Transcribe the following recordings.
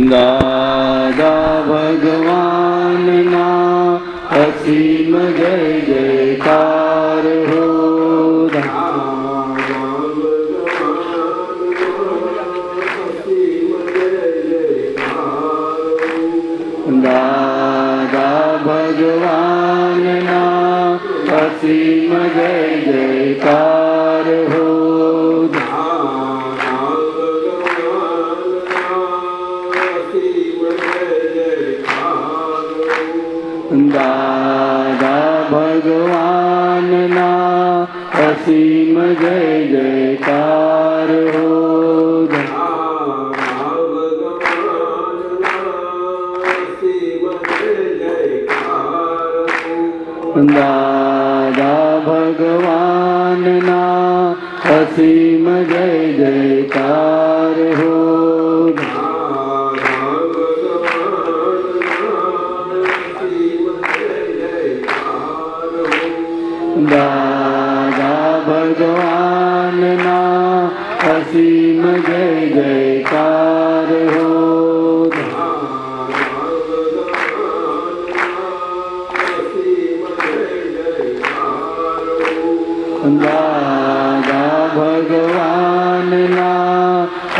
دادا بھگوان نا حسیم جے जय जयकार असीम जय जयकार दादा असीम जय जयकार हो। بیکار ہو دادا بھگوان نا حسیم جے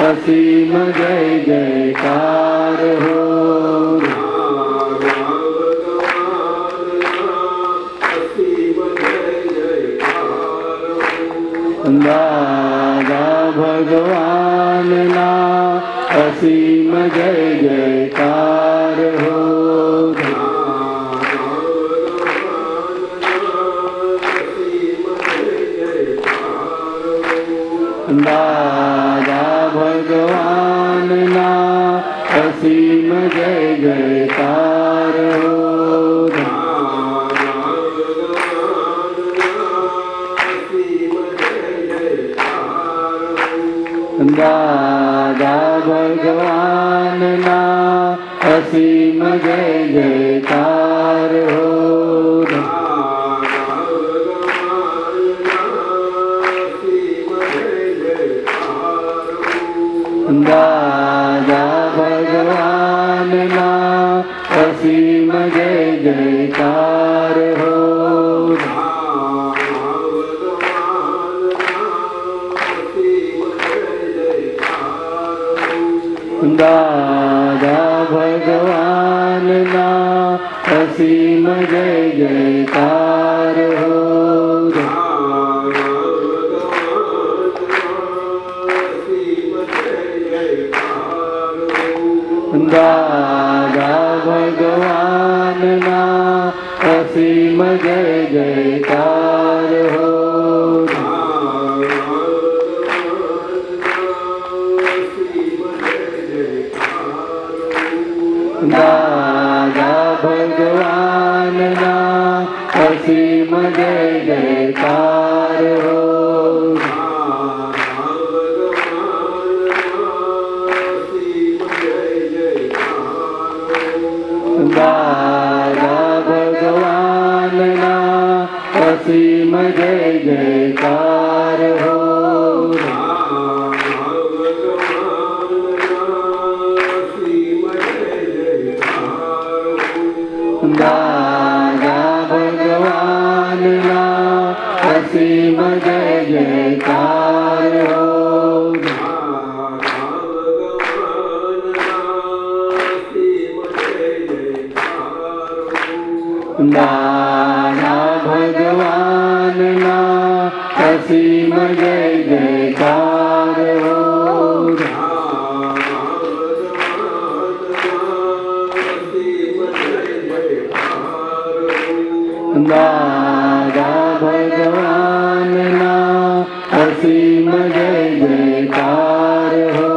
جیم جے جے کار ہو۔ دادا بھگوان نا اسیم جے राजा भगवान् ना असीम जय जयकार हो। दादा भगवान् ना असीम जय जयकार جے جیکار ہو دادا بھگوان نا اسیم جے جیکار ہو God. हस्रीम जय जयकार हो। जयकारा भगवान् हसीम जय जयकार हो दा ना असीम जय जयकार हो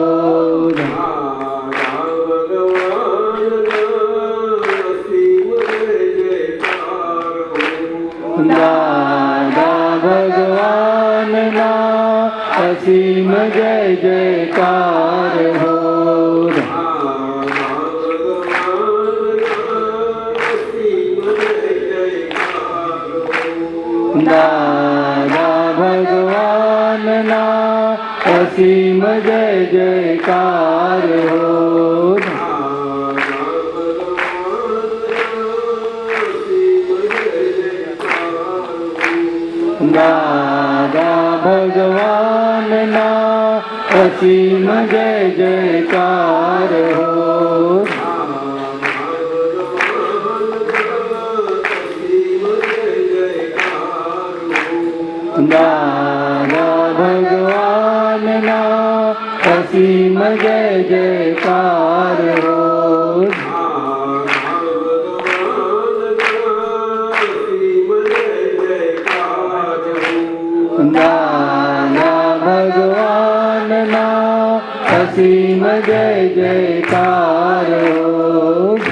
जय जय भगवान् ना असीम जय जयकार हो असीम जय जयकार दादा भगवान ना असीम जय जयकार हो। जय जयकार हो नाना भगवान ना असीम जय जयकार हो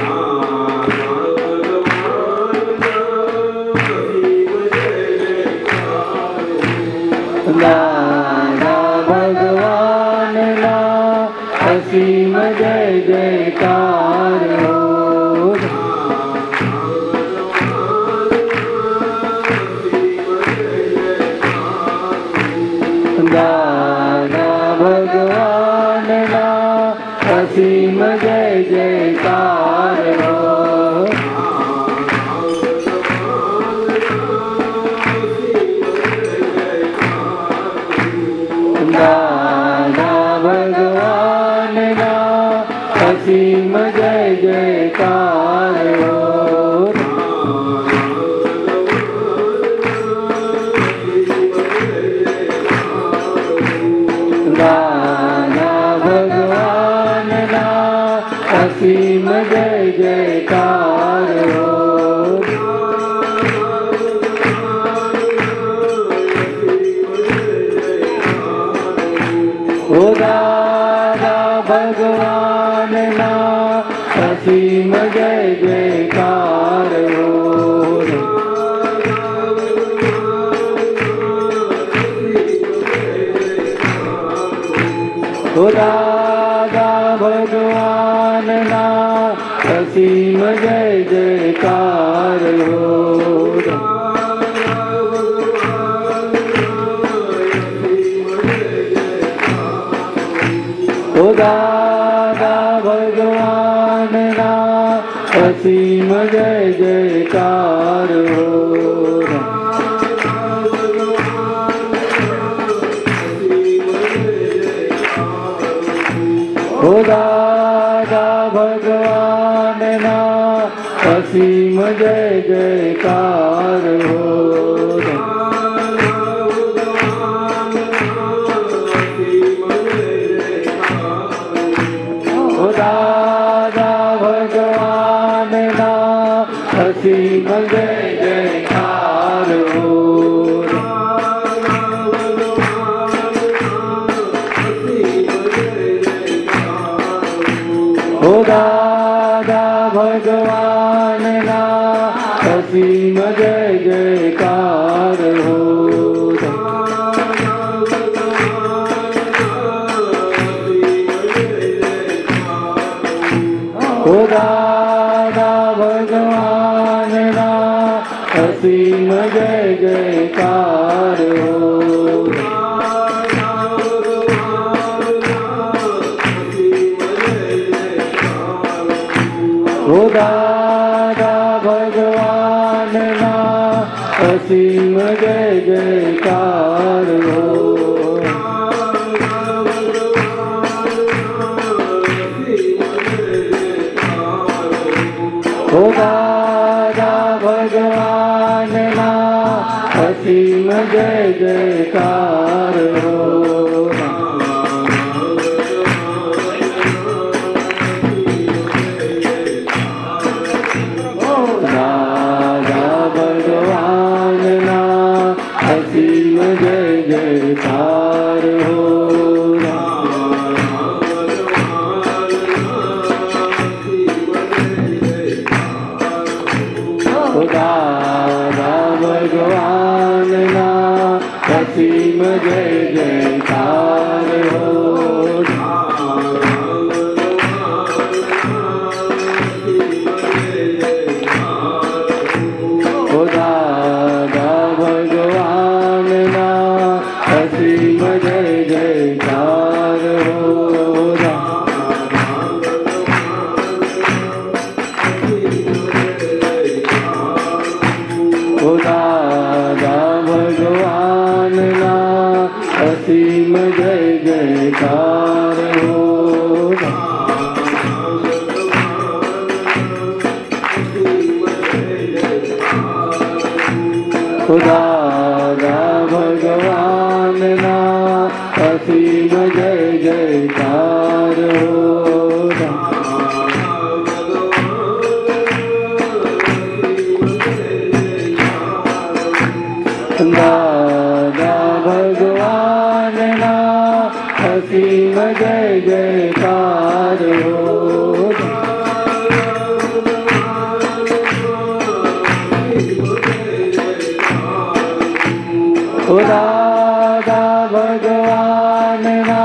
نا تسیم جی جا بھگوان نا تسیم جا અસીમ જય જયકાર હો ઓ દાદા ભગવાનના અસીમ જય જયકાર ભગવાનના અસીમ જય જયકાર હો जयकार हो ओ दादा भगवान ना असीम जय जयकार हो હસીન જય જય તા भगवान् ना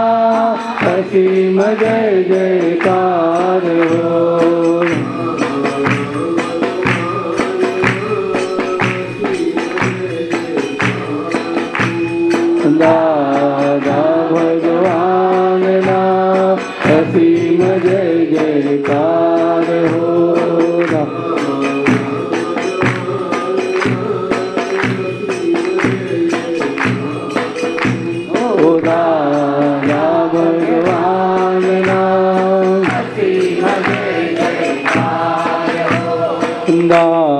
असीम जय जयकार।